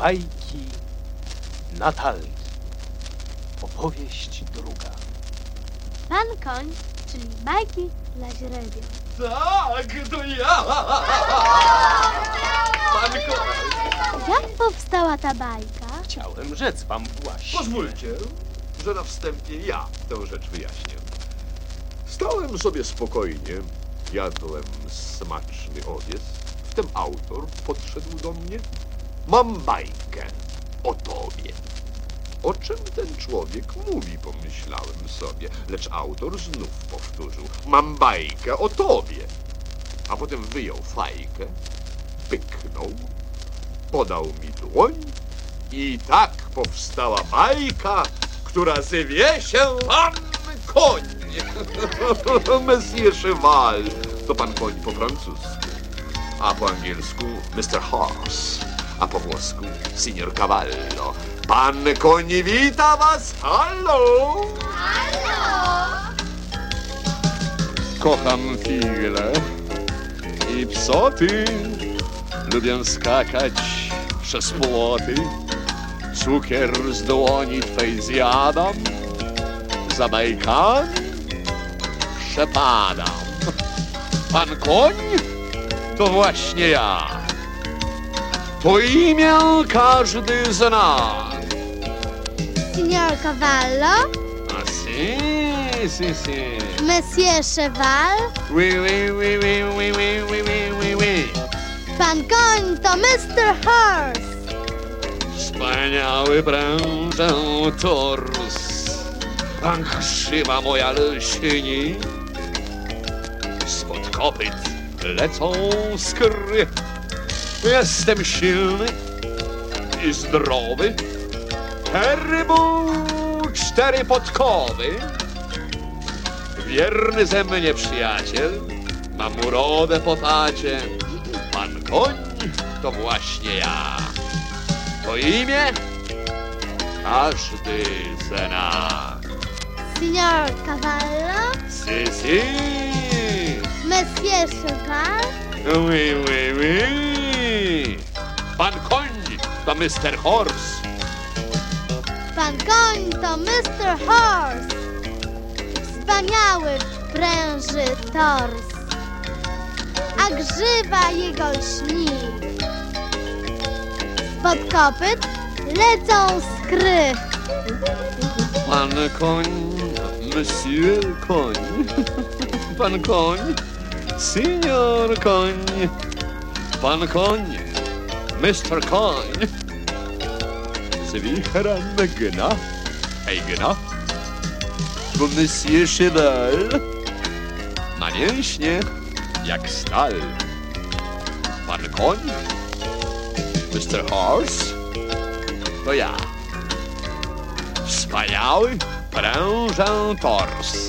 Bajki Natalki. Opowieść druga. Pan koń, czyli bajki dla źrebia. Tak, to ja! Pan Jak powstała ta bajka? Chciałem rzec wam właśnie. Pozwólcie, że na wstępie ja tę rzecz wyjaśnię. Stałem sobie spokojnie, jadłem smaczny owiec. Wtem autor podszedł do mnie. Mam bajkę o tobie. O czym ten człowiek mówi, pomyślałem sobie, lecz autor znów powtórzył. Mam bajkę o tobie. A potem wyjął fajkę, pyknął, podał mi dłoń i tak powstała bajka, która zwie się Pan Koń. Monsieur Cheval to Pan Koń po francusku, a po angielsku Mr. Horse, a po włosku Signor Cavallo. Pan Koń wita Was, hallo! Kocham figle i psoty, lubię skakać przez płoty. Cukier z dłoni twej zjadam, za bajkami przepadam. Pan koń to właśnie ja. To imię każdy zna. Signor Cavallo? A si, si, si. Monsieur Cheval? Oui, oui, oui, oui, oui, oui, oui, oui, oui, oui. Pan koń to Mr. Horse. Wspaniały prężę tors, a krzywa moja lśni. Spod kopyt lecą skry. Jestem silny i zdrowy. Herbu cztery podkowy. Wierny ze mnie przyjaciel, mam urodę po tacie. Pan koń to właśnie ja. To imię każdy zna. Signor Cavallo? Si, si. Monsieur Cheval? Oui, oui, oui. Pan koń to Mr. Horse. Pan koń to Mr. Horse. Wspaniały pręży tors. A grzywa jego lśni. Spod kopyt lecą skry. Pan koń, Monsieur koń. Pan koń, Senior koń. Pan koń, Mr. koń. Z wichrem gna, ej gna. Bo Monsieur Cheval ma mięśnie jak stal. Pan koń, Mr. Horse, to ja. Wspaniały prężę tors.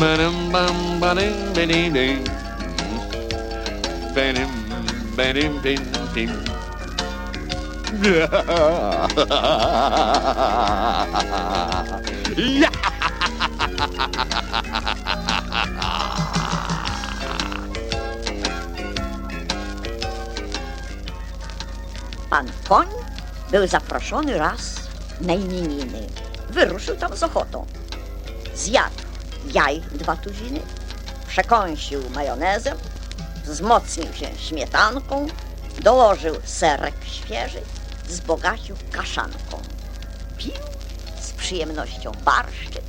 Badum, bam, badum, bidim, dim. Badum, badum, Ja! Pan koń był zaproszony raz na imieniny. Wyruszył tam z ochotą. Zjadł jaj dwa tuziny, przekąsił majonezem, wzmocnił się śmietanką, dołożył serek świeży, wzbogacił kaszanką. Pił z przyjemnością barszczyk,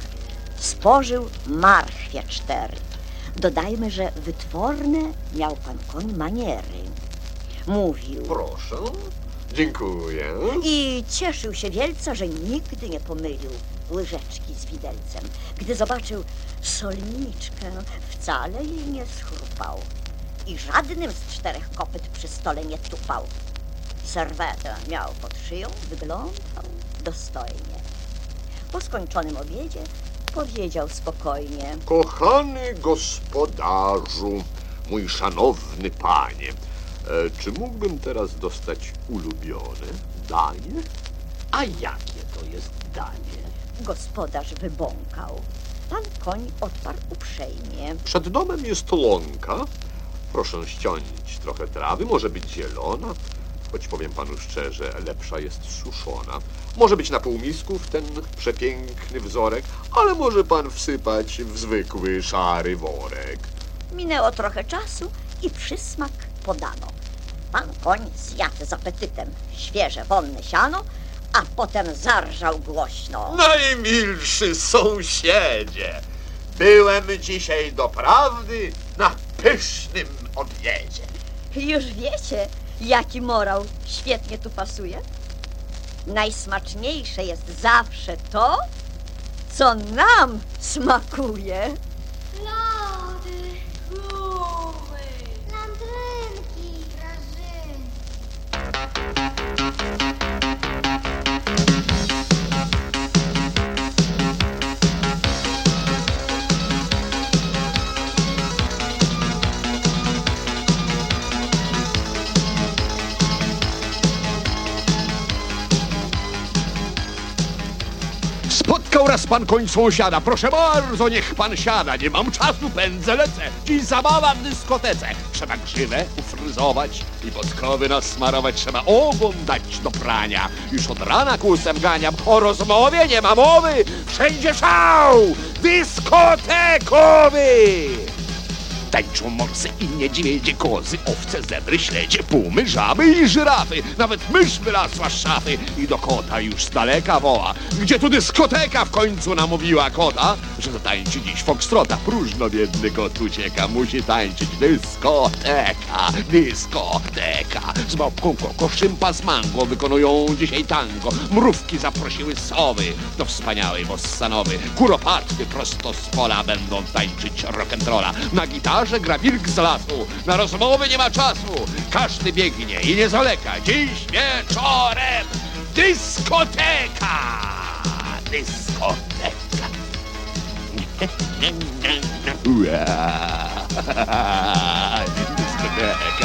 spożył marchwie cztery. Dodajmy, że wytworne miał pan koń maniery. Mówił Proszę. Dziękuję. i cieszył się wielce, że nigdy nie pomylił łyżeczki z widelcem. Gdy zobaczył solniczkę, wcale jej nie schrupał i żadnym z czterech kopyt przy stole nie tupał. Serwetę miał pod szyją, wyglądał dostojnie. Po skończonym obiedzie powiedział spokojnie. Kochany gospodarzu, mój szanowny panie, e, czy mógłbym teraz dostać ulubione danie? A jakie to jest danie? Gospodarz wybąkał. Pan koń odparł uprzejmie. Przed domem jest łąka. Proszę ściąć trochę trawy, może być zielona. choć powiem panu szczerze, lepsza jest suszona. Może być na półmisku w ten przepiękny wzorek, ale może pan wsypać w zwykły szary worek. Minęło trochę czasu i przysmak podano. Pan koń zjadł z apetytem świeże, wonne siano, a potem zarżał głośno. Najmilszy sąsiedzie, byłem dzisiaj doprawdy na pysznym odjedzie. Już wiecie, jaki morał świetnie tu pasuje? Najsmaczniejsze jest zawsze to, co nam smakuje. Lody, Raz pan koń sąsiada. Proszę bardzo, niech pan siada. Nie mam czasu, pędzę, lecę. Dziś zabawa w dyskotece. Trzeba grzywę ufryzować i podkowy nasmarować. Trzeba ogon dać do prania. Już od rana kłusem ganiam. O rozmowie nie ma mowy. Wszędzie szał dyskotekowy. Tańczą morsy i niedźwiedzie, kozy, owce, zebry, śledzie, pumy, żaby i żyrafy. Nawet mysz wylazła z szafy i do kota już z daleka woła. Gdzie tu dyskoteka w końcu namówiła kota, że zatańczy dziś foxtrota. Próżno biedny kot ucieka, musi tańczyć dyskoteka, dyskoteka. Z babką koko, szympas mango wykonują dzisiaj tango. Mrówki zaprosiły sowy do wspaniałej bossanowy. Kuropatwy prosto z pola będą tańczyć rock'n'rolla. Na gitarze gra wilk z lasu, na rozmowy nie ma czasu. Każdy biegnie i nie zaleka. Dziś wieczorem dyskoteka! Dyskoteka! Dyskoteka!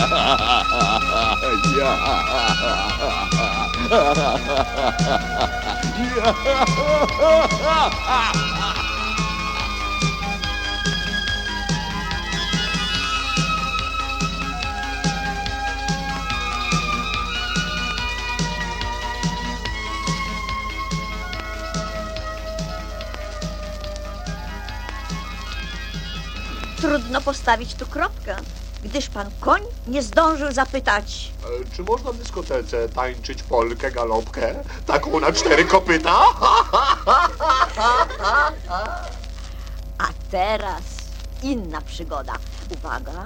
Trudno postawić tu kropkę, gdyż pan koń nie zdążył zapytać. E, Czy można w dyskotece tańczyć polkę, galopkę? Taką na cztery kopyta? A teraz inna przygoda. Uwaga,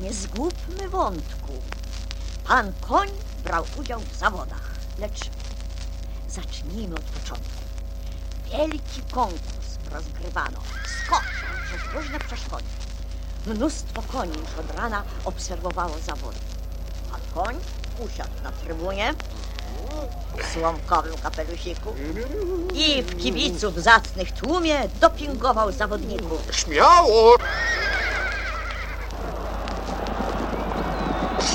nie zgubmy wątku. Pan koń brał udział w zawodach, lecz zacznijmy od początku. Wielki konkurs rozgrywano. Skok przez różne przeszkody. Mnóstwo koni już od rana obserwowało zawody. Pan koń usiadł na trybunie w słomkowym kapelusiku i w kibiców zacnych tłumie dopingował zawodników. Śmiało!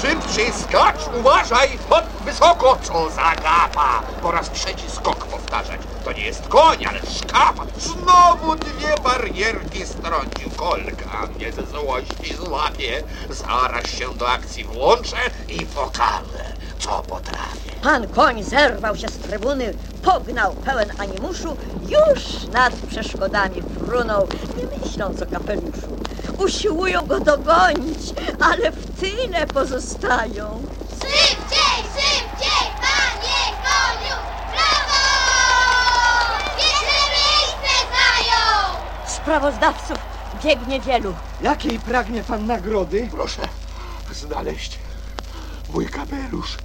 Szybciej skacz, uważaj! Pod wysoko, co za gapa! Po raz trzeci skok powtarzać. To nie jest koń, ale szkapa. Znowu dwie barierki strącił kolka. Mnie ze złości złapie. Zaraz się do akcji włączę i pokażę, co potrafię. Pan koń zerwał się z trybuny, pognał pełen animuszu, już nad przeszkodami frunął, nie myśląc o kapeluszu. Usiłują go dogonić, ale w tyle pozostają. Szybciej, szybciej, panie koniu! Brawo! Pierwsze miejsce zajął! Sprawozdawców biegnie wielu. Jakiej pragnie pan nagrody? Proszę znaleźć mój kapelusz,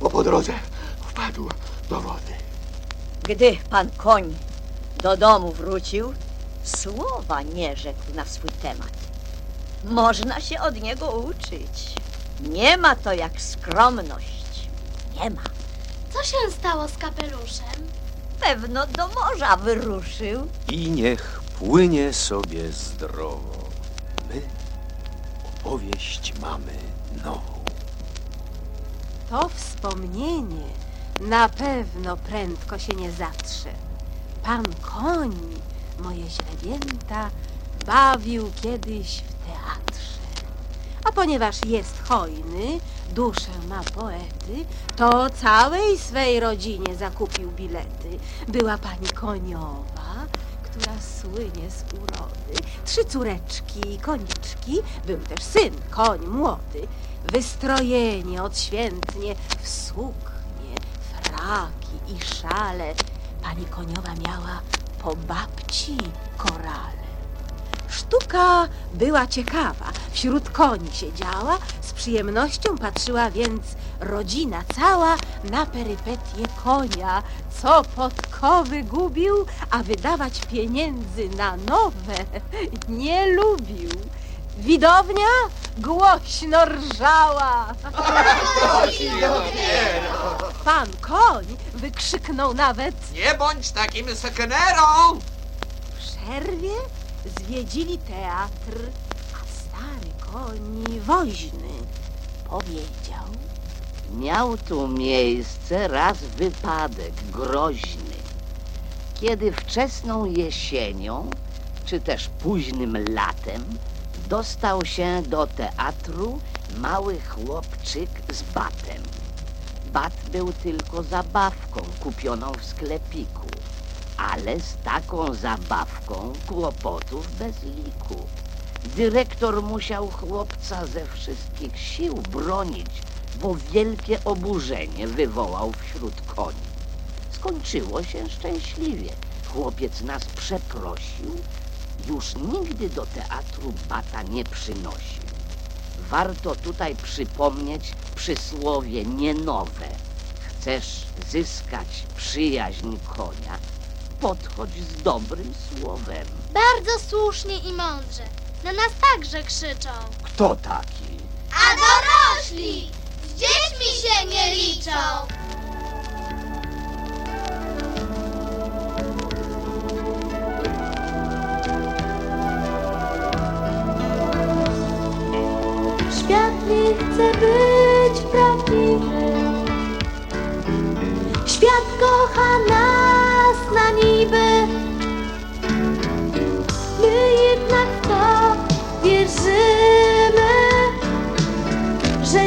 bo po drodze wpadł do wody. Gdy pan koń do domu wrócił, słowa nie rzekł na swój temat. Można się od niego uczyć. Nie ma to jak skromność. Nie ma. Co się stało z kapeluszem? Pewno do morza wyruszył. I niech płynie sobie zdrowo. My opowieść mamy nową. To wspomnienie na pewno prędko się nie zatrze. Pan koń, moje źrebięta, bawił kiedyś w A ponieważ jest hojny, duszę ma poety, to całej swej rodzinie zakupił bilety. Była pani Koniowa, która słynie z urody, trzy córeczki i koniczki, był też syn, koń młody, wystrojeni odświętnie w suknie, fraki i szale. Pani Koniowa miała po babci korale. Sztuka była ciekawa, wśród koni siedziała, z przyjemnością patrzyła więc rodzina cała na perypetie konia, co podkowy gubił, a wydawać pieniędzy na nowe nie lubił. Widownia głośno rżała. Pan koń wykrzyknął nawet Nie bądź takim seknerą! w przerwie zwiedzili teatr, a stary koń woźny powiedział. Miał tu miejsce raz wypadek groźny, kiedy wczesną jesienią, czy też późnym latem, dostał się do teatru mały chłopczyk z batem. Bat był tylko zabawką kupioną w sklepiku, ale z taką zabawką kłopotów bez liku. Dyrektor musiał chłopca ze wszystkich sił bronić, bo wielkie oburzenie wywołał wśród koni. Skończyło się szczęśliwie. Chłopiec nas przeprosił, już nigdy do teatru bata nie przynosił. Warto tutaj przypomnieć przysłowie nie nowe. Chcesz zyskać przyjaźń konia, podchodź z dobrym słowem. Bardzo słusznie i mądrze. Na nas także krzyczą. Kto taki? A dorośli z dziećmi się nie liczą.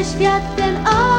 Świat ten odmienimy.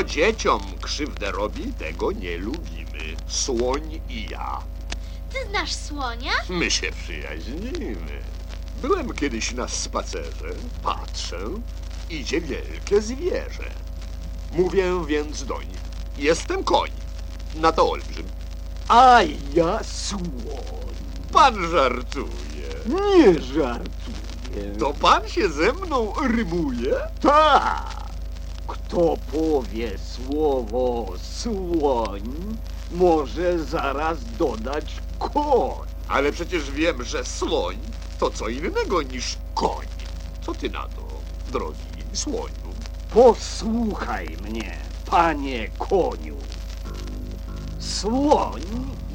Kto dzieciom krzywdę robi, tego nie lubimy. Słoń i ja. Ty znasz słonia? My się przyjaźnimy. Byłem kiedyś na spacerze, patrzę, idzie wielkie zwierzę. Mówię więc doń, jestem koń. Na to olbrzym. A ja słoń. Pan żartuje. Nie żartuję. To pan się ze mną rymuje? Tak. Kto powie słowo słoń, może zaraz dodać koń. Ale przecież wiem, że słoń to co innego niż koń. Co ty na to, drogi słoniu? Posłuchaj mnie, panie koniu. Słoń,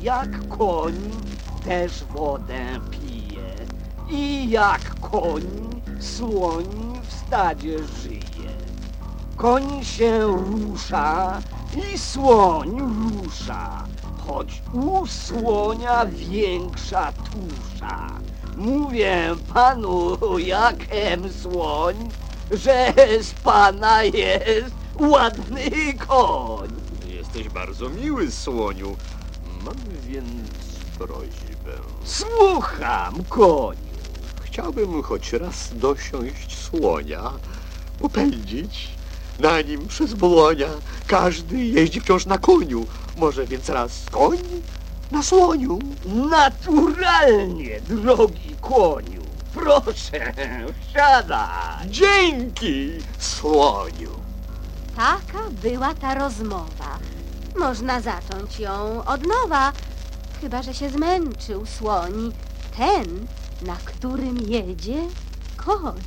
jak koń, też wodę pije. I jak koń, słoń w stadzie żyje. Koń się rusza i słoń rusza, choć u słonia większa tusza. Mówię panu, jakem słoń, że z pana jest ładny koń. Jesteś bardzo miły, słoniu. Mam więc prośbę. Słucham, koniu. Chciałbym choć raz dosiąść słonia, popędzić na nim przez błonia. Każdy jeździ wciąż na koniu. Może więc raz koń na słoniu. Naturalnie, drogi koniu. Proszę, wsiadaj. Dzięki, słoniu. Taka była ta rozmowa. Można zacząć ją od nowa, chyba że się zmęczył słoń, ten, na którym jedzie koń.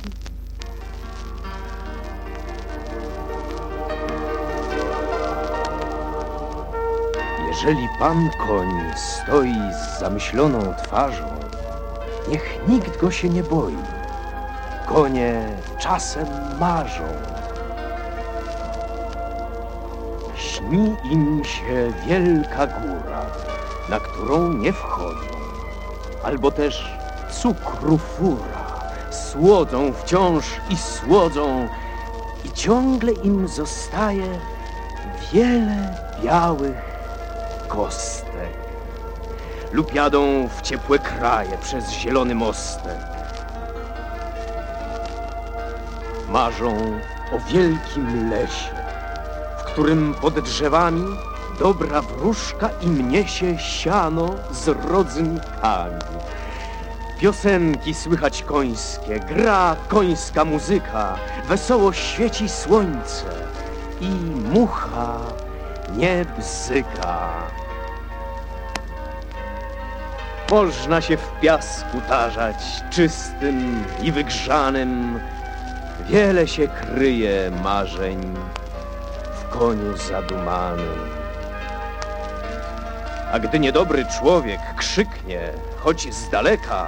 Jeżeli pan koń stoi z zamyśloną twarzą, niech nikt go się nie boi. Konie czasem marzą. Śni im się wielka góra, na którą nie wchodzą, albo też cukru fura, słodzą wciąż i słodzą i ciągle im zostaje wiele białych kostek lub jadą w ciepłe kraje przez zielony mostek. Marzą o wielkim lesie, w którym pod drzewami dobra wróżka im niesie siano z rodzynkami. Piosenki słychać końskie, gra końska muzyka, wesoło świeci słońce i mucha nie bzyka. Można się w piasku tarzać, czystym i wygrzanym. Wiele się kryje marzeń w koniu zadumanym. A gdy niedobry człowiek krzyknie, choć z daleka,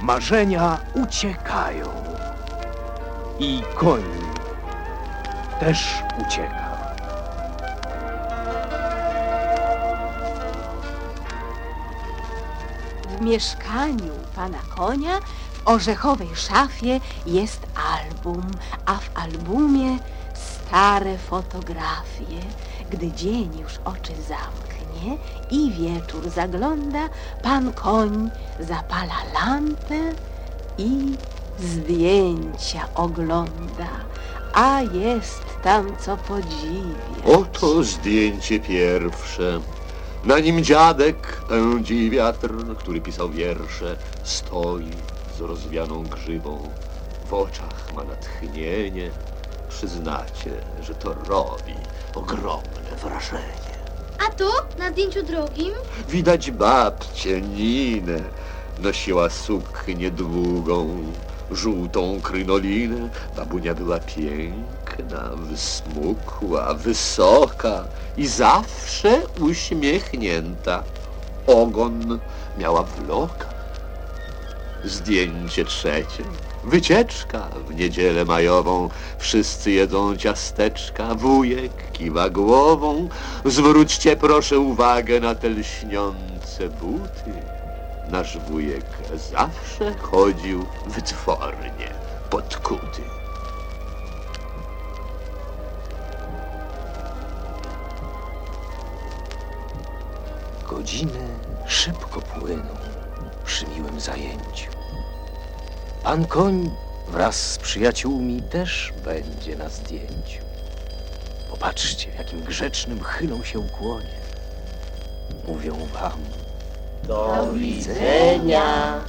marzenia uciekają. I koń też ucieka. W mieszkaniu pana konia w orzechowej szafie jest album, a w albumie stare fotografie. Gdy dzień już oczy zamknie i wieczór zagląda, pan koń zapala lampę i zdjęcia ogląda. A jest tam co podziwiać. Oto zdjęcie pierwsze. Na nim dziadek pędzi wiatr, który pisał wiersze. Stoi z rozwianą grzywą. W oczach ma natchnienie. Przyznacie, że to robi ogromne wrażenie. A tu, na zdjęciu drugim, Widać babcię Ninę. Nosiła suknię długą, żółtą krynolinę. Babunia była piękna, wysmukła, wysoka i zawsze uśmiechnięta. Ogon miała w lokach. Zdjęcie trzecie. Wycieczka w niedzielę majową. Wszyscy jedzą ciasteczka. Wujek kiwa głową. Zwróćcie proszę uwagę na te lśniące buty. Nasz wujek zawsze chodził wytwornie, podkuty. Godziny szybko płyną przy miłym zajęciu. Pan koń wraz z przyjaciółmi też będzie na zdjęciu. Popatrzcie, w jakim grzecznym chylą się ukłonie. Mówią wam, Do widzenia.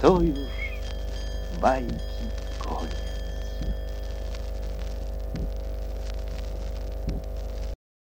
to już bajki